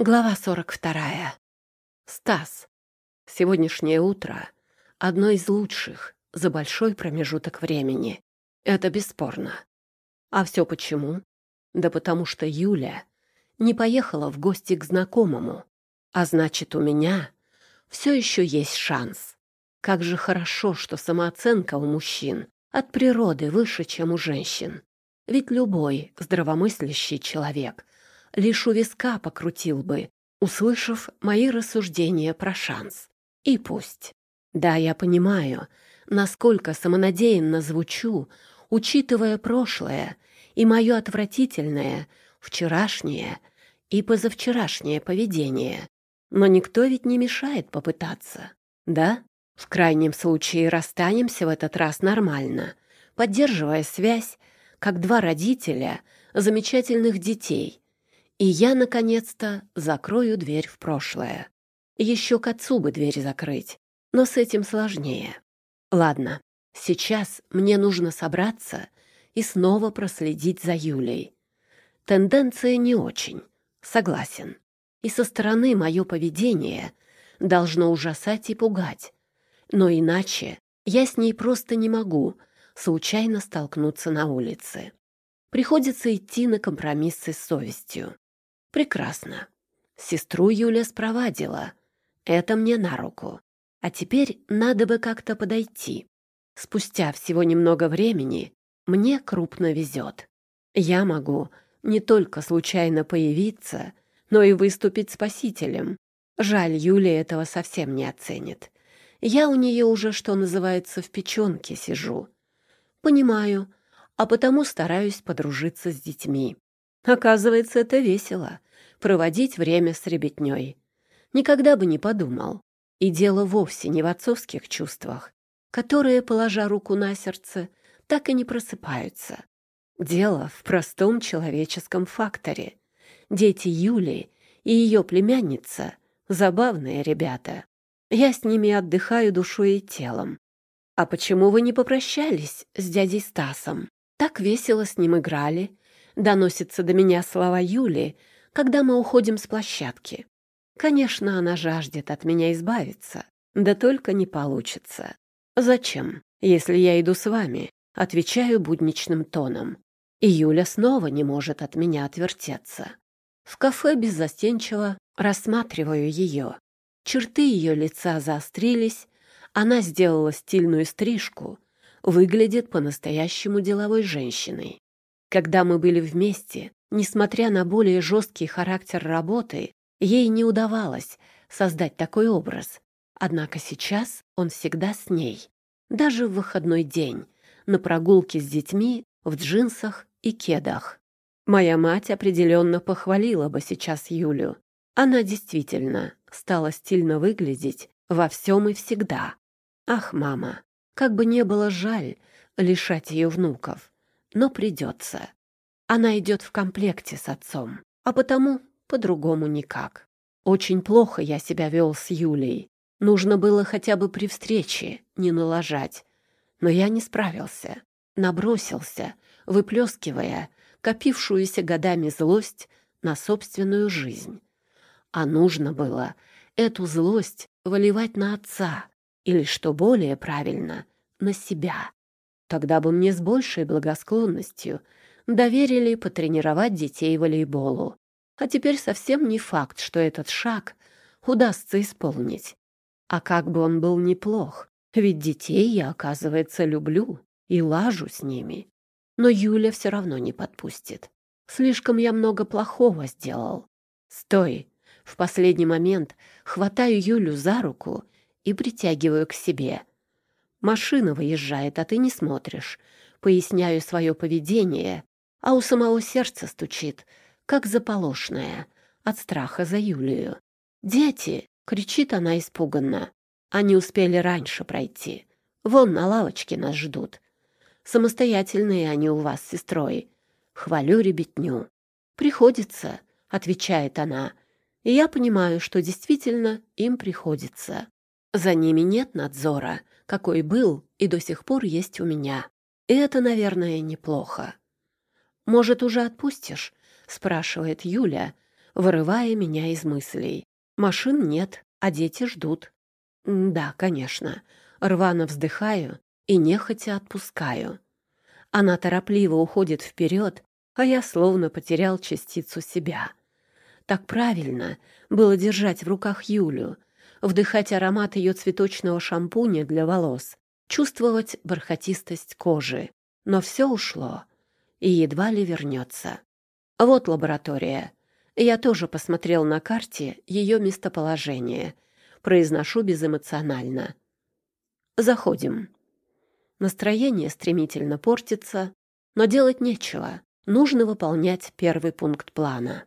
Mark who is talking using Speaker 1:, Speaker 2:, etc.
Speaker 1: Глава 42. Стас. Сегодняшнее утро — одно из лучших за большой промежуток времени. Это бесспорно. А все почему? Да потому что Юля не поехала в гости к знакомому. А значит, у меня все еще есть шанс. Как же хорошо, что самооценка у мужчин от природы выше, чем у женщин. Ведь любой здравомыслящий человек — лишь у виска покрутил бы, услышав мои рассуждения про шанс. И пусть. Да, я понимаю, насколько самонадеянно звучу, учитывая прошлое и мое отвратительное, вчерашнее и позавчерашнее поведение. Но никто ведь не мешает попытаться, да? В крайнем случае расстанемся в этот раз нормально, поддерживая связь, как два родителя замечательных детей, и я, наконец-то, закрою дверь в прошлое. Еще к отцу бы дверь закрыть, но с этим сложнее. Ладно, сейчас мне нужно собраться и снова проследить за Юлей. Тенденция не очень, согласен. И со стороны мое поведение должно ужасать и пугать. Но иначе я с ней просто не могу случайно столкнуться на улице. Приходится идти на компромиссы с совестью. Прекрасно. Сестру Юля спровадила. Это мне на руку. А теперь надо бы как-то подойти. Спустя всего немного времени мне крупно везет. Я могу не только случайно появиться, но и выступить спасителем. Жаль, Юля этого совсем не оценит. Я у нее уже, что называется, в печенке сижу. Понимаю, а потому стараюсь подружиться с детьми. Оказывается, это весело — проводить время с ребятней. Никогда бы не подумал. И дело вовсе не в отцовских чувствах, которые, положа руку на сердце, так и не просыпаются. Дело в простом человеческом факторе. Дети Юли и ее племянница — забавные ребята. Я с ними отдыхаю душой и телом. А почему вы не попрощались с дядей Стасом? Так весело с ним играли, Доносятся до меня слова Юли, когда мы уходим с площадки. Конечно, она жаждет от меня избавиться, да только не получится. Зачем, если я иду с вами? Отвечаю будничным тоном. И Юля снова не может от меня отвертеться. В кафе беззастенчиво рассматриваю ее. Черты ее лица заострились, она сделала стильную стрижку, выглядит по-настоящему деловой женщиной. Когда мы были вместе, несмотря на более жесткий характер работы, ей не удавалось создать такой образ. Однако сейчас он всегда с ней. Даже в выходной день, на прогулке с детьми, в джинсах и кедах. Моя мать определенно похвалила бы сейчас Юлю. Она действительно стала стильно выглядеть во всем и всегда. Ах, мама, как бы не было жаль лишать ее внуков но придется. Она идет в комплекте с отцом, а потому по-другому никак. Очень плохо я себя вел с Юлей. Нужно было хотя бы при встрече не налажать. Но я не справился. Набросился, выплескивая копившуюся годами злость на собственную жизнь. А нужно было эту злость выливать на отца, или, что более правильно, на себя. Тогда бы мне с большей благосклонностью доверили потренировать детей волейболу. А теперь совсем не факт, что этот шаг удастся исполнить. А как бы он был неплох, ведь детей я, оказывается, люблю и лажу с ними. Но Юля все равно не подпустит. Слишком я много плохого сделал. Стой! В последний момент хватаю Юлю за руку и притягиваю к себе — Машина выезжает, а ты не смотришь. Поясняю свое поведение, а у самого сердца стучит, как заполошная, от страха за Юлию. «Дети!» — кричит она испуганно. Они успели раньше пройти. Вон на лавочке нас ждут. Самостоятельные они у вас с сестрой. Хвалю ребятню. «Приходится», — отвечает она. И я понимаю, что действительно им приходится. За ними нет надзора — какой был и до сих пор есть у меня. И это, наверное, неплохо. «Может, уже отпустишь?» — спрашивает Юля, вырывая меня из мыслей. Машин нет, а дети ждут. Да, конечно. Рвано вздыхаю и нехотя отпускаю. Она торопливо уходит вперед, а я словно потерял частицу себя. Так правильно было держать в руках Юлю, вдыхать аромат ее цветочного шампуня для волос, чувствовать бархатистость кожи. Но все ушло и едва ли вернется. Вот лаборатория. Я тоже посмотрел на карте ее местоположение. Произношу безэмоционально. Заходим. Настроение стремительно портится, но делать нечего. Нужно выполнять первый пункт плана.